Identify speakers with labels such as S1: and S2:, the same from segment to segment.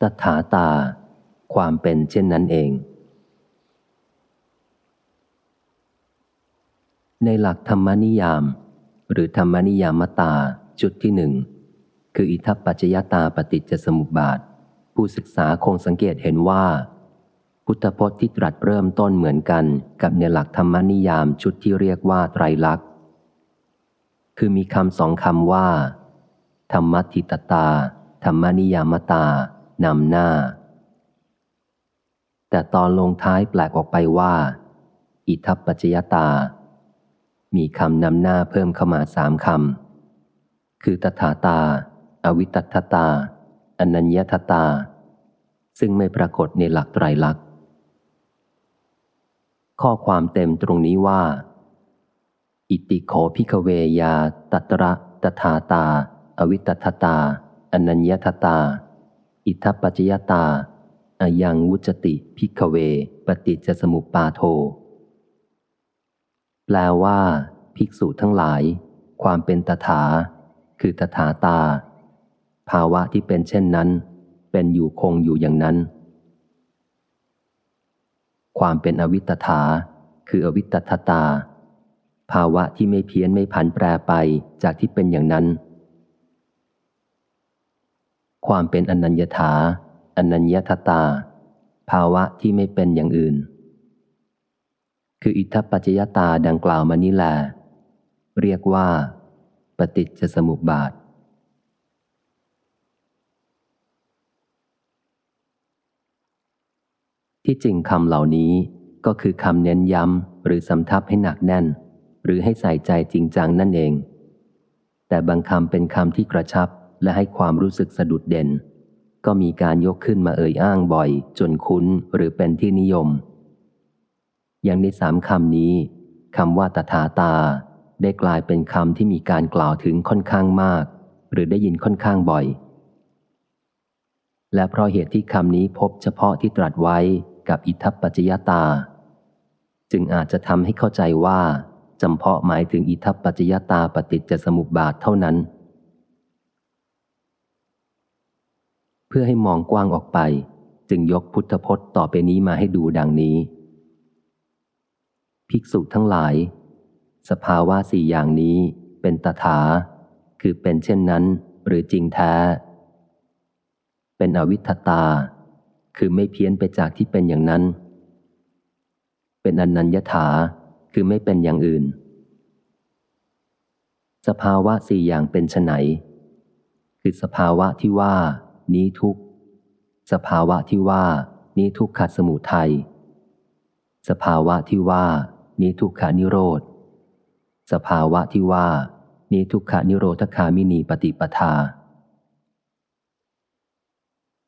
S1: ตถาตา ความเป็นเช่นนั้นเอง ในหลักธรรมนิยาม หรือธรรมนิยามตาจุดที่หนึ่งคืออิทัปปัจจยตาปฏิจจสมุปบาท ผู้ศึกษาคงสังเกตเห็นว่า พุทธพจน์ที่ตรัสเริ่มต้นเหมือนกันกับในหลักธรรมนิยามชุดที่เรียกว่าไตรลักษณ์คือมีคำสองคำว่า ธรรมทิตตา ธรรมนิยามตา นำหน้า แต่ตอนลงท้ายแปลกออกไปว่า อิทัปปัจจยตา มีคำนำหน้าเพิ่มเข้ามาสามคำ คือตถาตา อวิตัตตา อนัญญทตา ซึ่งไม่ปรากฏในหลักไตรลักษณ์ ข้อความเต็มตรงนี้ว่า อิติโขพิกเวยา ตัตระตถาตา อวิตัตตา อนัญญทตา อิทัปปัจยตาอายังวุจติพิกเว ปฏิจจสมุปปาโท แปลว่า ภิกษุทั้งหลาย ความเป็นตถา คือตถาตา ภาวะที่เป็นเช่นนั้น เป็นอยู่คงอยู่อย่างนั้น ความเป็นอวิตถา คืออวิตตตา ภาวะที่ไม่เพี้ยนไม่ผันแปรไปจากที่เป็นอย่างนั้น ความเป็นอนัญญถา อนัญญทตา ภาวะที่ไม่เป็นอย่างอื่น คืออิทัปปัจจยตาดังกล่าวมานี้แหละเรียกว่า ปฏิจจสมุปบาท ที่จริงคำเหล่านี้ก็คือคำเน้นย้ำหรือสำทับให้หนักแน่น หรือให้ใส่ใจจริงจังนั่นเอง แต่บางคำเป็นคำที่กระชับ และให้ความรู้สึกสะดุดเด่น ก็มีการยกขึ้นมาเอ่ยอ้างบ่อย จนคุ้นหรือเป็นที่นิยม อย่างในสามคำนี้คำว่าตถาตา ได้กลายเป็นคำที่มีการกล่าวถึงค่อนข้างมาก หรือได้ยินค่อนข้างบ่อย และเพราะเหตุที่คำนี้พบเฉพาะที่ตรัสไว้กับอิทัปปัจจยตา จึงอาจจะทำให้เข้าใจว่าจำเพาะหมายถึงอิทัปปัจจยตาปฏิจจสมุปบาทเท่านั้น เพื่อให้มองกว้างออกไป จึงยกพุทธพจน์ต่อไปนี้มาให้ดูดังนี้ ภิกษุทั้งหลาย สภาวะสี่อย่างนี้เป็นตถา คือเป็นเช่นนั้นหรือจริงแท้ เป็นอวิทตา คือไม่เพี้ยนไปจากที่เป็นอย่างนั้น เป็นอนัญญถา คือไม่เป็นอย่างอื่น สภาวะสี่อย่างเป็นไนคือสภาวะที่ว่า นี้ทุกสภาวะที่ว่านี้ทุกขสมุทัยสภาวะที่ว่านี้ทุกขานิโรธ สภาวะที่ว่านี้ทุกขานิโรธคามินีปฏิปทา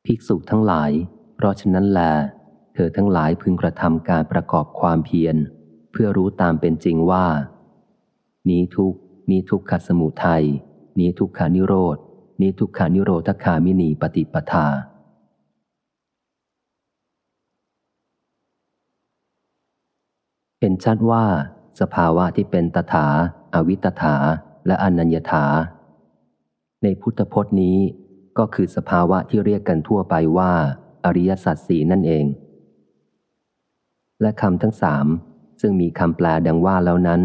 S1: ภิกษุทั้งหลาย เพราะฉะนั้นแล เธอทั้งหลายพึงกระทำการประกอบความเพียร เพื่อรู้ตามเป็นจริงว่า นี้ทุกนี้ทุกขสมุทัยนี้ทุกขานิโรธ นี้ทุกขานิโรธคามินีปฏิปทา เห็นชัดว่า สภาวะที่เป็นตถา อวิตถา และอนัญญถา ในพุทธพจน์นี้ก็คือสภาวะที่เรียกกันทั่วไปว่า อริยสัจสีนั่นเอง และคำทั้งสามซึ่งมีคำแปลดังว่าแล้วนั้น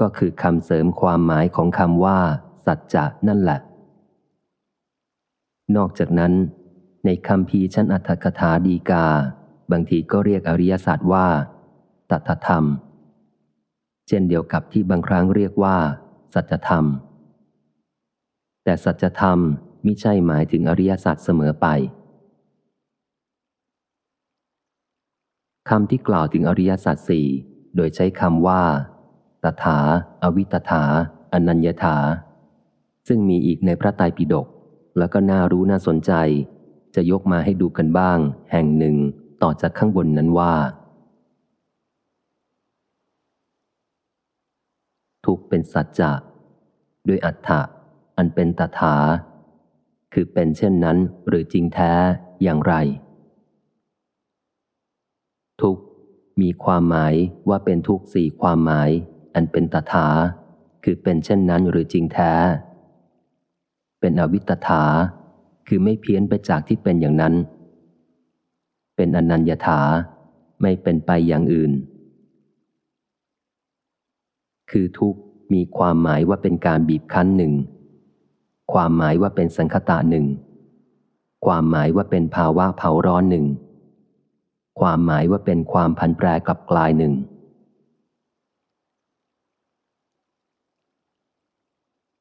S1: ก็คือคำเสริมความหมายของคำว่า สัจจะนั่นแหละ นอกจากนั้น ในคำพีชั้นอัตถกถาดีกา บางทีก็เรียกอริยศาสตร์ว่า ตัทธรรม เช่นเดียวกับที่บางครั้งเรียกว่า สัจธรรม แต่สัจธรรมมิใช่หมายถึงอริยศาสตร์เสมอไปคำที่กล่าวถึงอริยสัจสี่โดยใช้คำว่า ตถา อวิตถา อนัญญถา ซึ่งมีอีกในพระไตรปิฎก แล้วก็น่ารู้น่าสนใจ จะยกมาให้ดูกันบ้าง แห่งหนึ่งต่อจากข้างบนนั้นว่า ทุกเป็นสัจจะด้วยอัฏฐะอันเป็นตถา คือเป็นเช่นนั้นหรือจริงแท้อย่างไร ทุกมีความหมายว่าเป็นทุกสี่ความหมาย อันเป็นตถา คือเป็นเช่นนั้นหรือจริงแท้ เป็นอวิตถา คือไม่เพี้ยนไปจากที่เป็นอย่างนั้น เป็นอนัญญถาไม่เป็นไปอย่างอื่น คือทุกมีความหมายว่าเป็นการบีบคั้นหนึ่ง ความหมายว่าเป็นสังคตะหนึ่ง ความหมายว่าเป็นภาวะเผาร้อนหนึ่ง ความหมายว่าเป็นความพันแปรกลับกลายหนึ่ง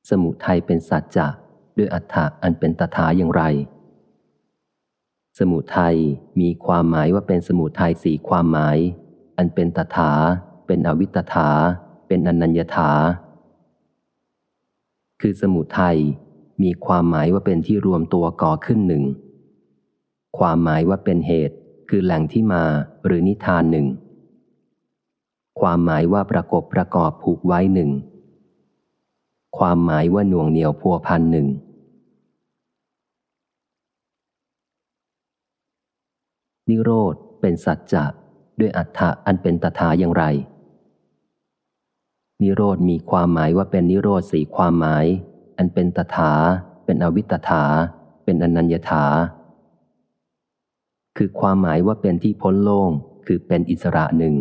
S1: สมุทัยเป็นสัจจะ ด้วยอัฏฐะอันเป็นตถาอย่างไร สมุทัยมีความหมายว่าเป็นสมุทัยสี่ความหมาย อันเป็นตถา เป็นอวิตถา เป็นอนัญญถา คือสมุทัยมีความหมายว่าเป็นที่รวมตัวก่อขึ้นหนึ่ง ความหมายว่าเป็นเหตุ คือแหล่งที่มาหรือนิทานหนึ่ง ความหมายว่าประกบประกอบผูกไว้หนึ่ง ความหมายว่าหน่วงเหนียวพัวพันหนึ่ง นิโรธเป็นสัจจะด้วยอัฏฐะอันเป็นตถาอย่างไร นิโรธมีความหมายว่าเป็นนิโรธสี่ความหมาย อันเป็นตถา เป็นอวิตถา เป็นอนัญญถา คือความหมายว่าเป็นที่พ้นโล่งคือเป็นอิสระหนึ่ง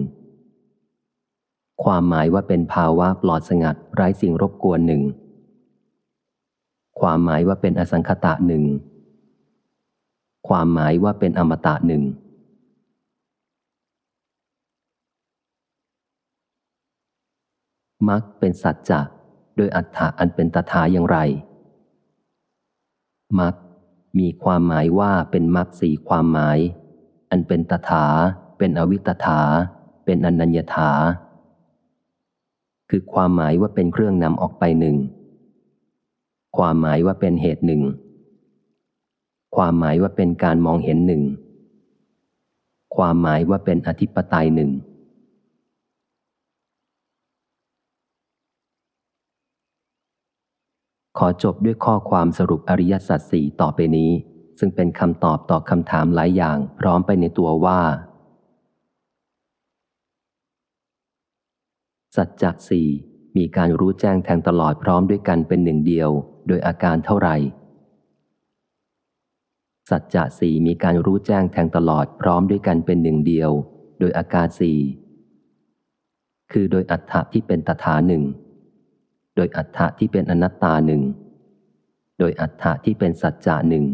S1: ความหมายว่าเป็นภาวะปลอดสงัดไร้สิ่งรบกวนหนึ่ง ความหมายว่าเป็นอสังคตะหนึ่ง ความหมายว่าเป็นอมตะหนึ่ง มักเป็นสัจจะโดยอัฏฐะอันเป็นตถาอย่างไร มักมีความหมายว่าเป็นมักสี่ความหมาย อันเป็นตถา เป็นอวิตถา เป็นอนัญญถา คือความหมายว่าเป็นเครื่องนำออกไปหนึ่ง ความหมายว่าเป็นเหตุหนึ่ง ความหมายว่าเป็นการมองเห็นหนึ่ง ความหมายว่าเป็นอธิปไตยหนึ่ง ขอจบด้วยข้อความสรุปอริยสัจสี่ต่อไปนี้ ซึ่งเป็นคำตอบต่อคำถามหลายอย่างพร้อมไปในตัวว่า สัจจะสี่มีการรู้แจ้งแทงตลอดพร้อมด้วยกันเป็นหนึ่งเดียว โดยอาการเท่าไหร่ สัจจะสี่มีการรู้แจ้งแทงตลอดพร้อมด้วยกันเป็นหนึ่งเดียว โดยอาการสี่คือโดยอัฏฐะที่เป็นตถาหนึ่ง โดยอัฏฐะที่เป็นอนัตตาหนึ่ง โดยอัฏฐะที่เป็นสัจจะหนึ่ง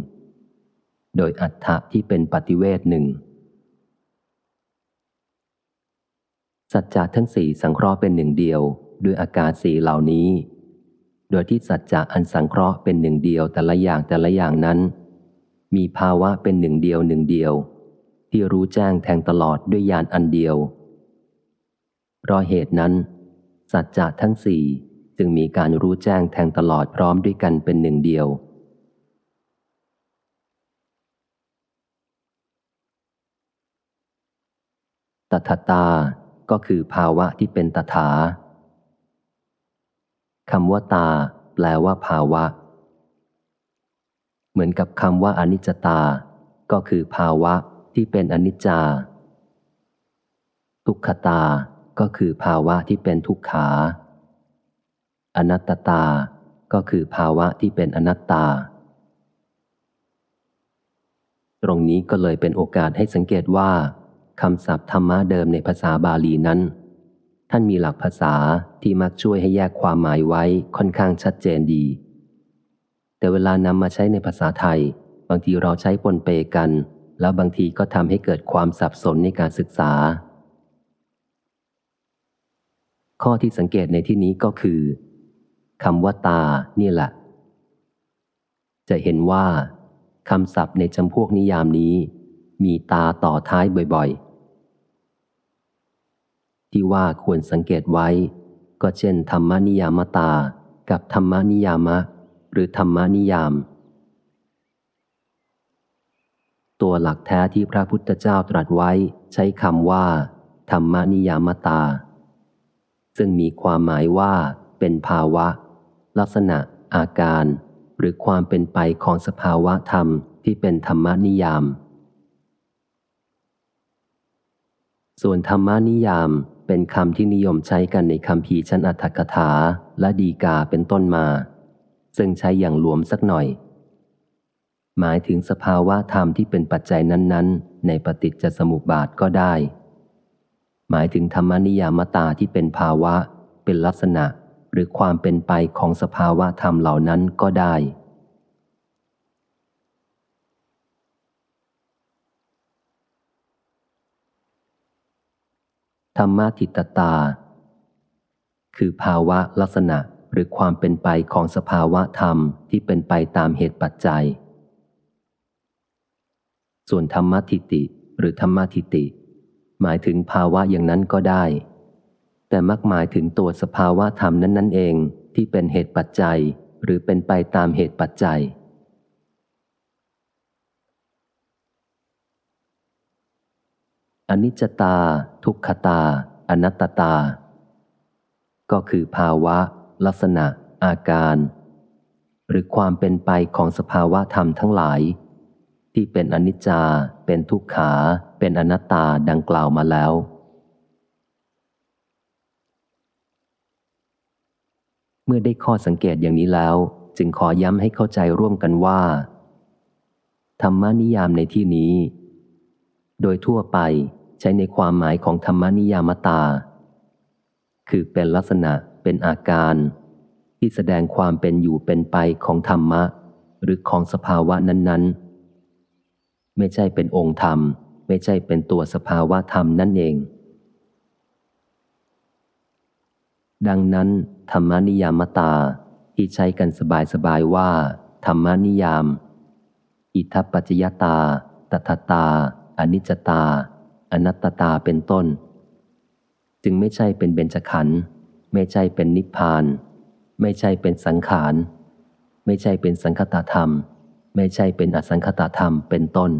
S1: โดยอัฏฐะที่เป็นปฏิเวทหนึ่ง สัจจะทั้งสี่สังเคราะห์เป็นหนึ่งเดียว ด้วยอาการสี่เหล่านี้ โดยที่สัจจะอันสังเคราะห์เป็นหนึ่งเดียวแต่ละอย่างแต่ละอย่างนั้น มีภาวะเป็นหนึ่งเดียวหนึ่งเดียว ที่รู้แจ้งแทงตลอดด้วยญาณอันเดียว เพราะเหตุนั้น สัจจะทั้งสี่จึงมีการรู้แจ้งแทงตลอดพร้อมด้วยกันเป็นหนึ่งเดียวตถาตา ก็คือภาวะที่เป็นตถาคำว่าตา แปลว่าภาวะ เหมือนกับคำว่าอนิจจตา ก็คือภาวะที่เป็นอนิจจา ทุกขตา ก็คือภาวะที่เป็นทุกขา อนัตตตาก็คือภาวะที่เป็นอนัตตา ตรงนี้ก็เลยเป็นโอกาสให้สังเกตว่า คำศัพท์ธรรมะเดิมในภาษาบาลีนั้น ท่านมีหลักภาษาที่มักช่วยให้แยกความหมายไว้ค่อนข้างชัดเจนดี แต่เวลานำมาใช้ในภาษาไทย บางทีเราใช้ปนเปกัน แล้วบางทีก็ทำให้เกิดความสับสนในการศึกษา ข้อที่สังเกตในที่นี้ก็คือคำว่าตานี่แหละ จะเห็นว่าคำศัพท์ในจำพวกนิยามนี้ มีตาต่อท้ายบ่อยๆ ที่ว่าควรสังเกตไว้ ก็เช่นธรรมนิยามตา กับธรรมนิยามะ หรือธรรมนิยาม ตัวหลักแท้ที่พระพุทธเจ้าตรัสไว้ใช้คำว่า ธรรมนิยามตา ซึ่งมีความหมายว่า เป็นภาวะ ลักษณะ อาการ หรือความเป็นไปของสภาวะธรรมที่เป็นธรรมนิยามส่วนธรรมนิยาม เป็นคำที่นิยมใช้กันในคำพีชั้นอัตถกถาและดีกาเป็นต้นมา ซึ่งใช้อย่างหลวมสักหน่อย หมายถึงสภาวะธรรมที่เป็นปัจจัยนั้น ๆ ในปฏิจจสมุปบาทก็ได้ หมายถึงธรรมนิยามตาที่เป็นภาวะ เป็นลักษณะ หรือความเป็นไปของสภาวะธรรมเหล่านั้นก็ได้ ธรรมทิตตา คือภาวะลักษณะหรือความเป็นไปของสภาวะธรรมที่เป็นไปตามเหตุปัจจัย ส่วนธรรมทิติหรือธรรมทิติ หมายถึงภาวะอย่างนั้นก็ได้ แต่มักหมายถึงตัวสภาวะธรรมนั้นนั่นเองที่เป็นเหตุปัจจัย หรือเป็นไปตามเหตุปัจจัย อนิจจตา ทุกขตา อนัตตา ก็คือภาวะ ลักษณะ อาการ หรือความเป็นไปของสภาวะธรรมทั้งหลาย ที่เป็นอนิจจา เป็นทุกขา เป็นอนัตตาดังกล่าวมาแล้ว เมื่อได้ข้อสังเกตอย่างนี้แล้ว จึงขอย้ำให้เข้าใจร่วมกันว่า ธรรมนิยามในที่นี้ โดยทั่วไป ใช้ในความหมายของธรรมนิยามตา คือเป็นลักษณะเป็นอาการ ที่แสดงความเป็นอยู่เป็นไปของธรรมะ หรือของสภาวะนั้น ๆ ไม่ใช่เป็นองค์ธรรม ไม่ใช่เป็นตัวสภาวะธรรมนั่นเอง ดังนั้น ธรรมนิยามตาที่ใช้กันสบายๆว่า ธรรมนิยาม อิทัปปัจจยตา ตถตา อนิจจตา อนัตตตาเป็นต้น จึงไม่ใช่เป็นเบญจขันธ์ไม่ใช่เป็นนิพพาน ไม่ใช่เป็นสังขาร ไม่ใช่เป็นสังคตธรรม ไม่ใช่เป็นอสังคตธรรมเป็นต้น